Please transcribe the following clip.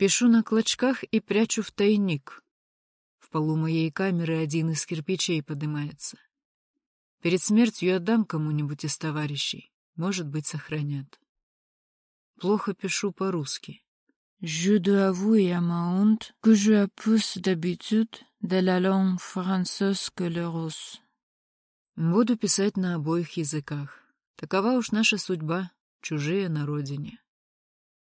Пишу на клочках и прячу в тайник. В полу моей камеры один из кирпичей поднимается. Перед смертью отдам кому-нибудь из товарищей. Может быть, сохранят. Плохо пишу по-русски. Je dois avouer à ma honte que je pousse d'habitude de la langue française que le russe. Буду писать на обоих языках. Такова уж наша судьба, чужие на родине.